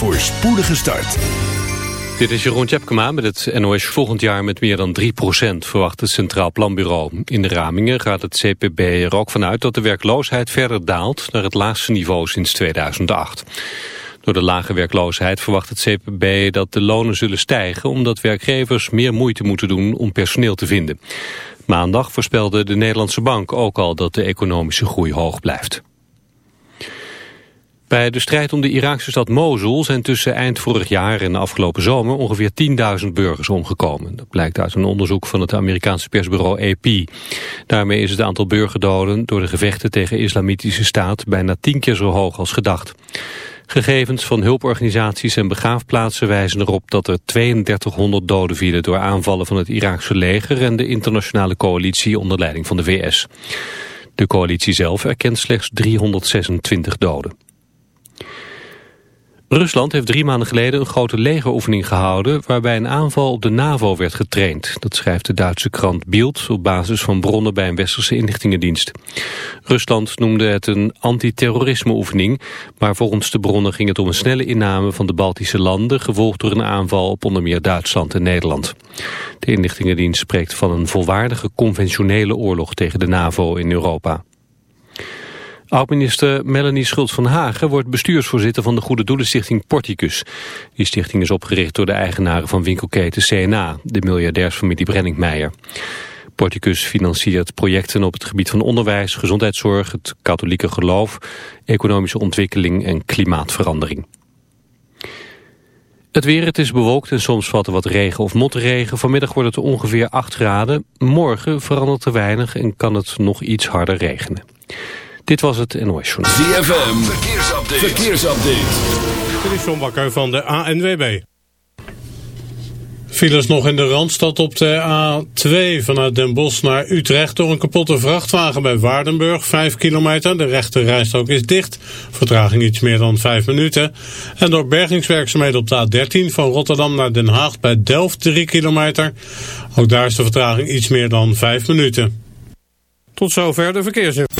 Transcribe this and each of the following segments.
voor spoedige start. Dit is Jeroen Tjepkema met het NOS volgend jaar met meer dan 3% verwacht het Centraal Planbureau. In de ramingen gaat het CPB er ook vanuit dat de werkloosheid verder daalt naar het laagste niveau sinds 2008. Door de lage werkloosheid verwacht het CPB dat de lonen zullen stijgen omdat werkgevers meer moeite moeten doen om personeel te vinden. Maandag voorspelde de Nederlandse Bank ook al dat de economische groei hoog blijft. Bij de strijd om de Iraakse stad Mosul zijn tussen eind vorig jaar en de afgelopen zomer ongeveer 10.000 burgers omgekomen. Dat blijkt uit een onderzoek van het Amerikaanse persbureau AP. Daarmee is het aantal burgerdoden door de gevechten tegen islamitische staat bijna tien keer zo hoog als gedacht. Gegevens van hulporganisaties en begraafplaatsen wijzen erop dat er 3200 doden vielen door aanvallen van het Iraakse leger en de internationale coalitie onder leiding van de VS. De coalitie zelf erkent slechts 326 doden. Rusland heeft drie maanden geleden een grote legeroefening gehouden... waarbij een aanval op de NAVO werd getraind. Dat schrijft de Duitse krant Bild op basis van bronnen bij een westerse inlichtingendienst. Rusland noemde het een antiterrorismeoefening... maar volgens de bronnen ging het om een snelle inname van de Baltische landen... gevolgd door een aanval op onder meer Duitsland en Nederland. De inlichtingendienst spreekt van een volwaardige conventionele oorlog tegen de NAVO in Europa. Oud-minister Melanie Schultz van Hagen wordt bestuursvoorzitter van de Goede Doelenstichting Porticus. Die stichting is opgericht door de eigenaren van winkelketen CNA, de miljardairsfamilie Brenningmeijer. Porticus financiert projecten op het gebied van onderwijs, gezondheidszorg, het katholieke geloof, economische ontwikkeling en klimaatverandering. Het weer, het is bewolkt en soms valt er wat regen of motregen. Vanmiddag wordt het ongeveer 8 graden. Morgen verandert er weinig en kan het nog iets harder regenen. Dit was het NOS Journal. ZFM, verkeersupdate. verkeersupdate. Dit is John Bakker van de ANWB. Files nog in de Randstad op de A2 vanuit Den Bosch naar Utrecht... door een kapotte vrachtwagen bij Waardenburg, 5 kilometer. De rechte rijstrook is dicht, vertraging iets meer dan 5 minuten. En door bergingswerkzaamheden op de A13 van Rotterdam naar Den Haag bij Delft, 3 kilometer. Ook daar is de vertraging iets meer dan 5 minuten. Tot zover de verkeersinformatie.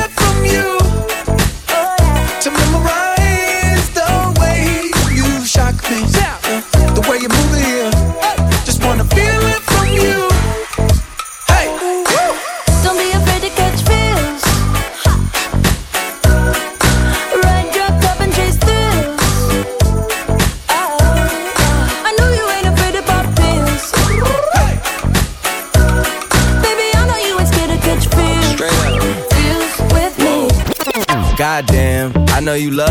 Know you love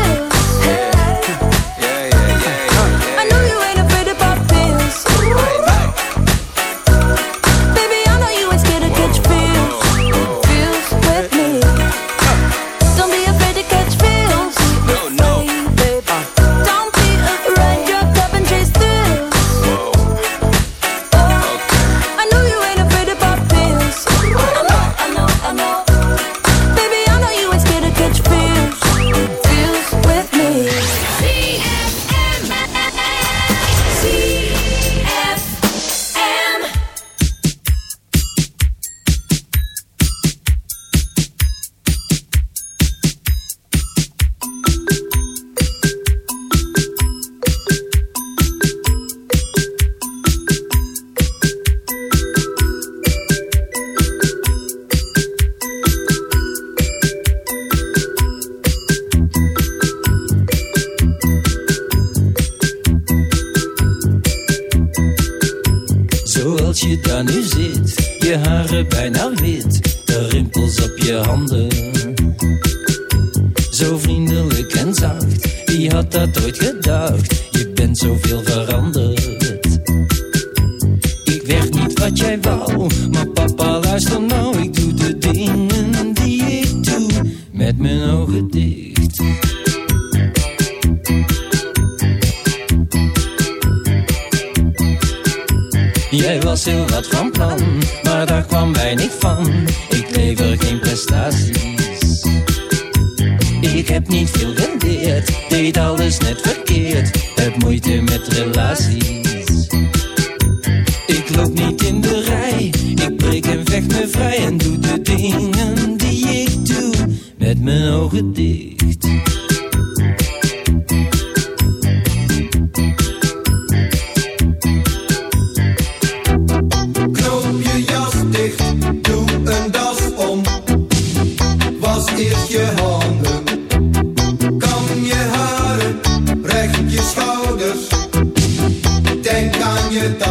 que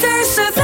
tussen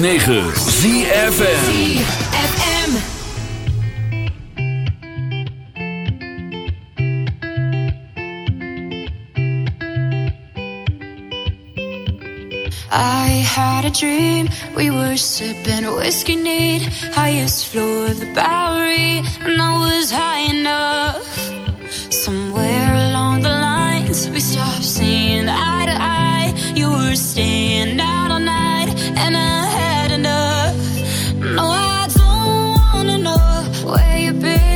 106.9 baby.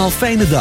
Allemaal fijne dagen.